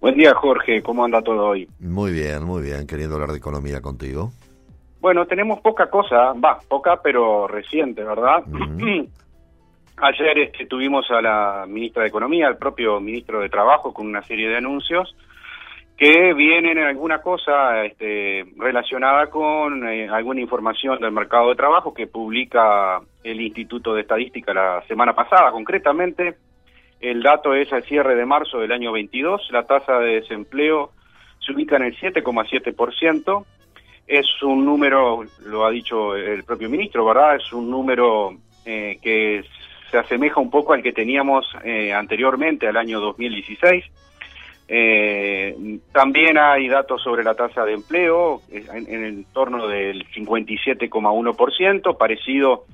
Buen día, Jorge. ¿Cómo anda todo hoy? Muy bien, muy bien. Queriendo hablar de economía contigo. Bueno, tenemos poca cosa, va, poca pero reciente, ¿verdad? Ayer este, tuvimos a la ministra de Economía, al propio ministro de Trabajo, con una serie de anuncios que vienen en alguna cosa este, relacionada con eh, alguna información del mercado de trabajo que publica el Instituto de Estadística la semana pasada, concretamente el dato es al cierre de marzo del año 22, la tasa de desempleo se ubica en el 7,7%, es un número, lo ha dicho el propio ministro, ¿verdad? Es un número eh, que se asemeja un poco al que teníamos eh, anteriormente, al año 2016. Eh, también hay datos sobre la tasa de empleo en, en el torno del 57,1%, parecido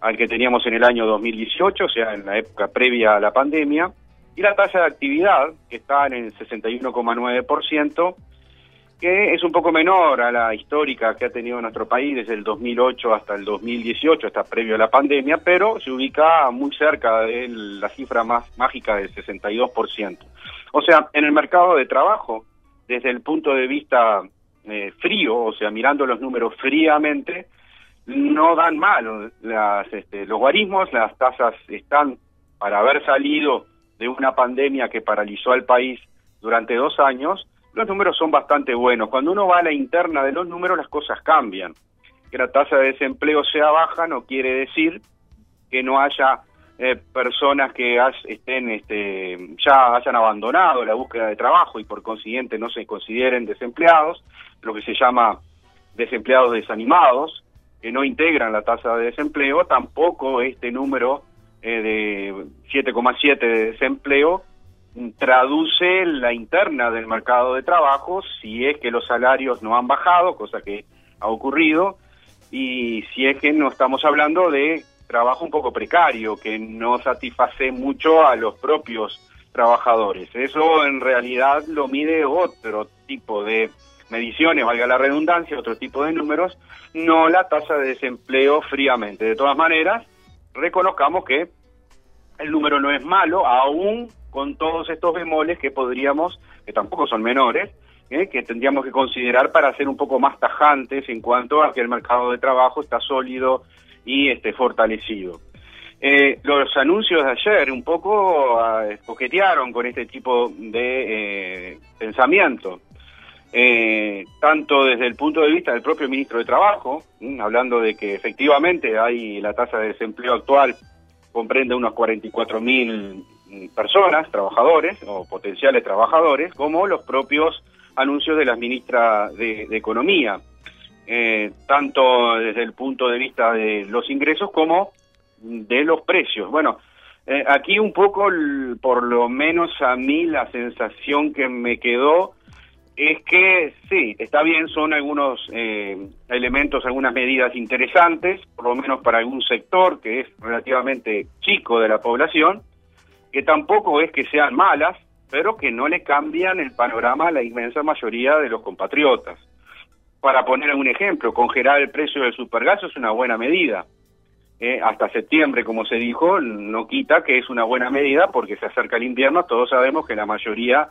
al que teníamos en el año 2018, o sea, en la época previa a la pandemia, y la tasa de actividad, que está en el 61,9%, que es un poco menor a la histórica que ha tenido nuestro país desde el 2008 hasta el 2018, hasta previo a la pandemia, pero se ubica muy cerca de la cifra más mágica del 62%. O sea, en el mercado de trabajo, desde el punto de vista eh, frío, o sea, mirando los números fríamente, no dan mal las, este, los guarismos, las tasas están para haber salido de una pandemia que paralizó al país durante dos años, los números son bastante buenos. Cuando uno va a la interna de los números, las cosas cambian. Que la tasa de desempleo sea baja no quiere decir que no haya eh, personas que estén este, ya hayan abandonado la búsqueda de trabajo y por consiguiente no se consideren desempleados, lo que se llama desempleados desanimados, que no integran la tasa de desempleo, tampoco este número eh, de 7,7 de desempleo traduce la interna del mercado de trabajo si es que los salarios no han bajado, cosa que ha ocurrido, y si es que no estamos hablando de trabajo un poco precario, que no satisface mucho a los propios trabajadores. Eso en realidad lo mide otro tipo de mediciones, valga la redundancia, otro tipo de números, no la tasa de desempleo fríamente. De todas maneras, reconozcamos que el número no es malo, aún con todos estos bemoles que podríamos, que tampoco son menores, ¿eh? que tendríamos que considerar para ser un poco más tajantes en cuanto a que el mercado de trabajo está sólido y este, fortalecido. Eh, los anuncios de ayer un poco ah, coquetearon con este tipo de eh, pensamiento eh, tanto desde el punto de vista del propio ministro de Trabajo, hablando de que efectivamente hay la tasa de desempleo actual comprende unos 44 mil personas, trabajadores o potenciales trabajadores, como los propios anuncios de la ministra de, Economía, eh, tanto desde el punto de vista de los ingresos como de los precios. Bueno, eh, aquí un poco, por lo menos a mí, la sensación que me quedó es que sí, está bien, son algunos eh, elementos, algunas medidas interesantes, por lo menos para algún sector que es relativamente chico de la población, que tampoco es que sean malas, pero que no le cambian el panorama a la inmensa mayoría de los compatriotas. Para poner un ejemplo, congelar el precio del supergas es una buena medida. Eh, hasta septiembre, como se dijo, no quita que es una buena medida porque se acerca el invierno, todos sabemos que la mayoría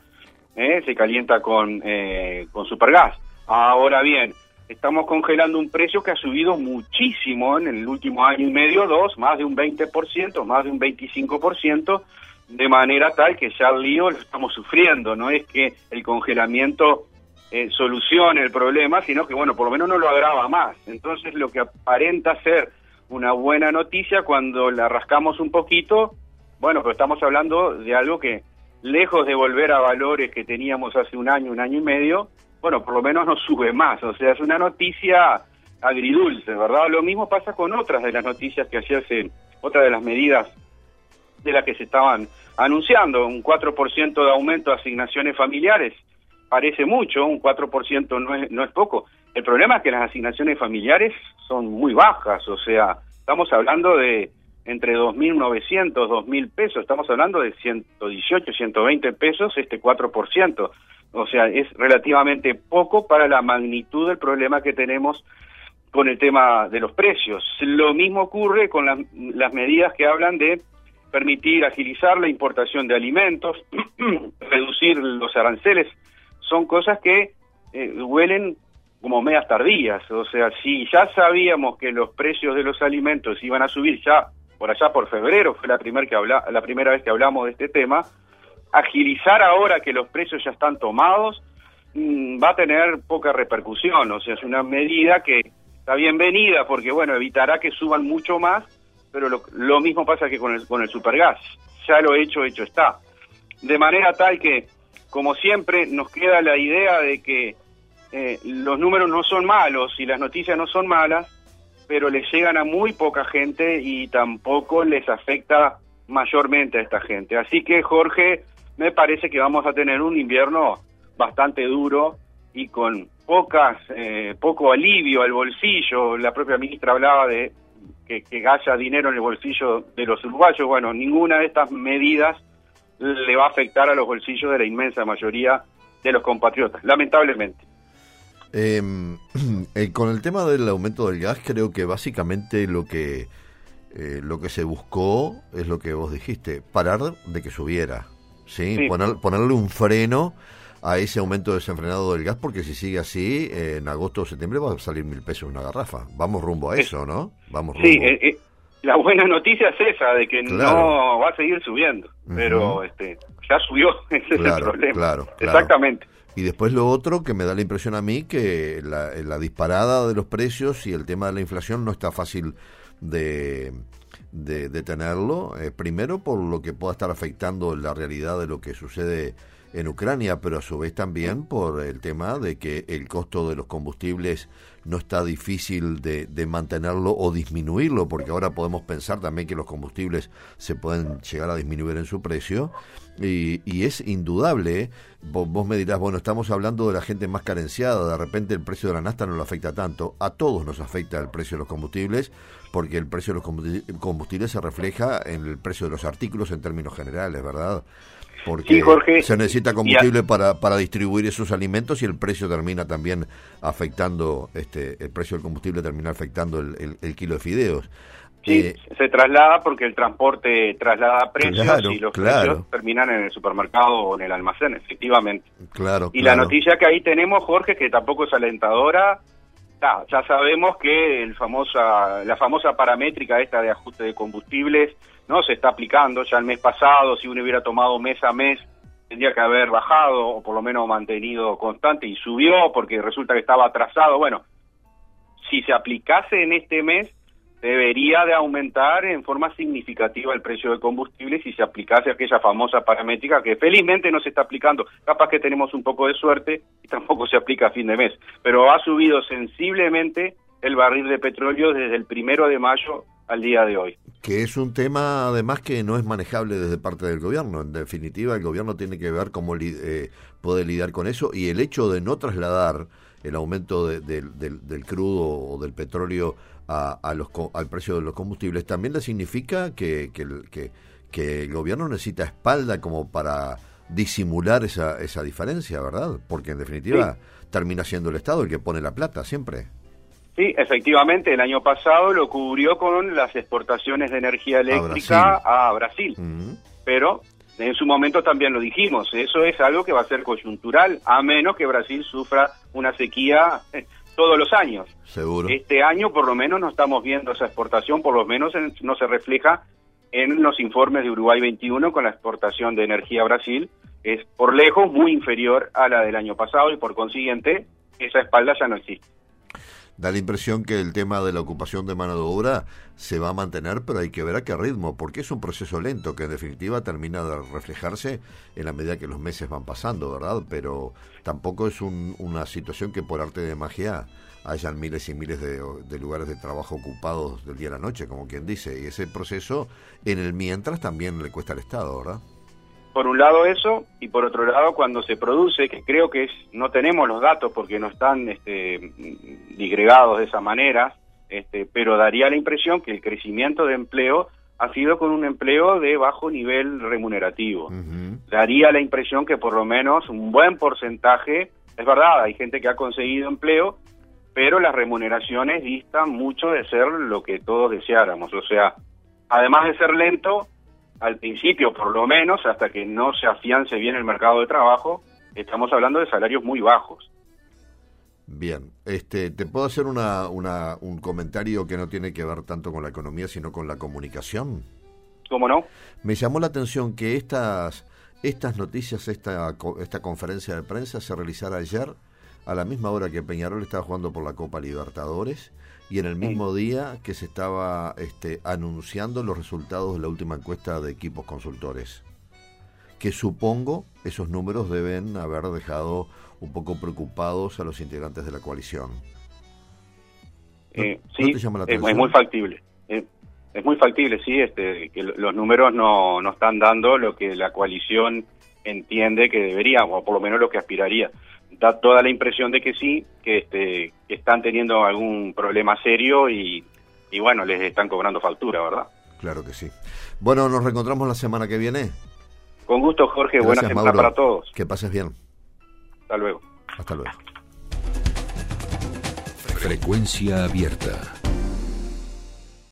¿eh? se calienta con, eh, con supergas. Ahora bien, estamos congelando un precio que ha subido muchísimo en el último año y medio, dos, más de un 20%, más de un 25%, de manera tal que ya el lío lo estamos sufriendo, no es que el congelamiento eh, solucione el problema, sino que, bueno, por lo menos no lo agrava más. Entonces, lo que aparenta ser una buena noticia cuando la rascamos un poquito, bueno, pero estamos hablando de algo que lejos de volver a valores que teníamos hace un año, un año y medio, bueno, por lo menos no sube más. O sea, es una noticia agridulce, ¿verdad? Lo mismo pasa con otras de las noticias que ayer se, otra de las medidas de las que se estaban anunciando, un 4% de aumento de asignaciones familiares parece mucho, un 4% no es, no es poco. El problema es que las asignaciones familiares son muy bajas, o sea, estamos hablando de entre 2.900, 2.000 pesos, estamos hablando de 118, 120 pesos, este 4%. O sea, es relativamente poco para la magnitud del problema que tenemos con el tema de los precios. Lo mismo ocurre con las, las medidas que hablan de permitir agilizar la importación de alimentos, reducir los aranceles, son cosas que eh, huelen como medias tardías. O sea, si ya sabíamos que los precios de los alimentos iban a subir ya por allá por febrero, fue la, primer que habla, la primera vez que hablamos de este tema, agilizar ahora que los precios ya están tomados mmm, va a tener poca repercusión, o sea, es una medida que está bienvenida porque, bueno, evitará que suban mucho más, pero lo, lo mismo pasa que con el, con el supergas, ya lo hecho, hecho está. De manera tal que, como siempre, nos queda la idea de que eh, los números no son malos y las noticias no son malas, pero les llegan a muy poca gente y tampoco les afecta mayormente a esta gente. Así que, Jorge, me parece que vamos a tener un invierno bastante duro y con pocas eh, poco alivio al bolsillo. La propia ministra hablaba de que, que haya dinero en el bolsillo de los uruguayos. Bueno, ninguna de estas medidas le va a afectar a los bolsillos de la inmensa mayoría de los compatriotas, lamentablemente. Eh, eh, con el tema del aumento del gas, creo que básicamente lo que eh, lo que se buscó es lo que vos dijiste, parar de que subiera, ¿sí? Sí. Poner, ponerle un freno a ese aumento desenfrenado del gas, porque si sigue así, eh, en agosto o septiembre va a salir mil pesos una garrafa. Vamos rumbo a eso, ¿no? Vamos rumbo. Sí, eh, eh, la buena noticia es esa, de que Claro. no va a seguir subiendo, pero este ya subió, ese es el problema. claro. Exactamente. Y después lo otro que me da la impresión a mí que la, disparada de los precios y el tema de la inflación no está fácil de, de, de tenerlo. Eh, primero por lo que pueda estar afectando la realidad de lo que sucede en Ucrania, pero a su vez también por el tema de que el costo de los combustibles no está difícil de, de mantenerlo o disminuirlo, porque ahora podemos pensar también que los combustibles se pueden llegar a disminuir en su precio. Y, y es indudable, ¿eh? vos, vos me dirás, bueno, estamos hablando de la gente más carenciada, de repente el precio de la nafta no lo afecta tanto, a todos nos afecta el precio de los combustibles, porque el precio de los combusti- combustibles se refleja en el precio de los artículos en términos generales, ¿verdad? Porque Sí, Jorge, se necesita a- combustible para, para distribuir esos alimentos y el precio termina también afectando, este, el precio del combustible termina afectando el, el- el kilo de fideos. Sí, Eh, se traslada porque el transporte traslada precios Claro, y los claro. precios terminan en el supermercado o en el almacén, efectivamente. claro, Y la noticia que ahí tenemos, Jorge, que tampoco es alentadora, ya, ya sabemos que el famosa, la famosa paramétrica esta de ajuste de combustibles no se está aplicando. Ya el mes pasado, si uno hubiera tomado mes a mes, tendría que haber bajado o por lo menos mantenido constante y subió porque resulta que estaba atrasado. Bueno, si se aplicase en este mes, debería de aumentar en forma significativa el precio del combustible si se aplicase aquella famosa paramétrica que felizmente no se está aplicando. Capaz que tenemos un poco de suerte y tampoco se aplica a fin de mes, pero ha subido sensiblemente el barril de petróleo desde el primero de mayo al día de hoy. Que es un tema además que no es manejable desde parte del gobierno. En definitiva, el gobierno tiene que ver cómo li- eh, puede lidiar con eso y el hecho de no trasladar el aumento de- del- del, del crudo o del petróleo a, a los, co- al precio de los combustibles también le significa que, que, el, que, que el gobierno necesita espalda como para disimular esa, esa diferencia, ¿verdad? Porque en definitiva termina siendo el Estado el que pone la plata siempre. Sí, efectivamente, el año pasado lo cubrió con las exportaciones de energía eléctrica a Brasil, Mm. pero en su momento también lo dijimos, eso es algo que va a ser coyuntural, a menos que Brasil sufra una sequía eh, todos los años. Seguro. Este año por lo menos no estamos viendo esa exportación, por lo menos en- no se refleja en los informes de Uruguay 21 con la exportación de energía a Brasil, es por lejos muy inferior a la del año pasado y por consiguiente esa espalda ya no existe. Da la impresión que el tema de la ocupación de mano de obra se va a mantener, pero hay que ver a qué ritmo, porque es un proceso lento que en definitiva termina de reflejarse en la medida que los meses van pasando, ¿verdad? Pero tampoco es un- una situación que por arte de magia hayan miles y miles de, de lugares de trabajo ocupados del día a la noche, como quien dice, y ese proceso en el mientras también le cuesta al Estado, ¿verdad? Por un lado eso, y por otro lado cuando se produce, que creo que es, no tenemos los datos porque no están este, disgregados de esa manera, este, pero daría la impresión que el crecimiento de empleo ha sido con un empleo de bajo nivel remunerativo. Daría la impresión que por lo menos un buen porcentaje, es verdad, hay gente que ha conseguido empleo, pero las remuneraciones distan mucho de ser lo que todos deseáramos. O sea, además de ser lento, al principio por lo menos, hasta que no se afiance bien el mercado de trabajo, estamos hablando de salarios muy bajos. Bien, este, te puedo hacer una, una, un comentario que no tiene que ver tanto con la economía, sino con la comunicación. ¿Cómo no? Me llamó la atención que estas, estas noticias, esta, esta conferencia de prensa se realizara ayer a la misma hora que Peñarol estaba jugando por la Copa Libertadores y en el mismo día que se estaba este, anunciando los resultados de la última encuesta de equipos consultores. Que supongo esos números deben haber dejado un poco preocupados a los integrantes de la coalición. Eh, sí, es, muy factible. Eh, es muy factible, sí, este, que los números no, no están dando lo que la coalición entiende que debería, o por lo menos lo que aspiraría. Da toda la impresión de que sí, que, este, que están teniendo algún problema serio y, y bueno, les están cobrando factura, ¿verdad? Claro que sí. Bueno, nos reencontramos la semana que viene. Con gusto, Jorge. Buenas semana para todos. Que pases bien. Hasta luego. Hasta luego. Frecuencia abierta.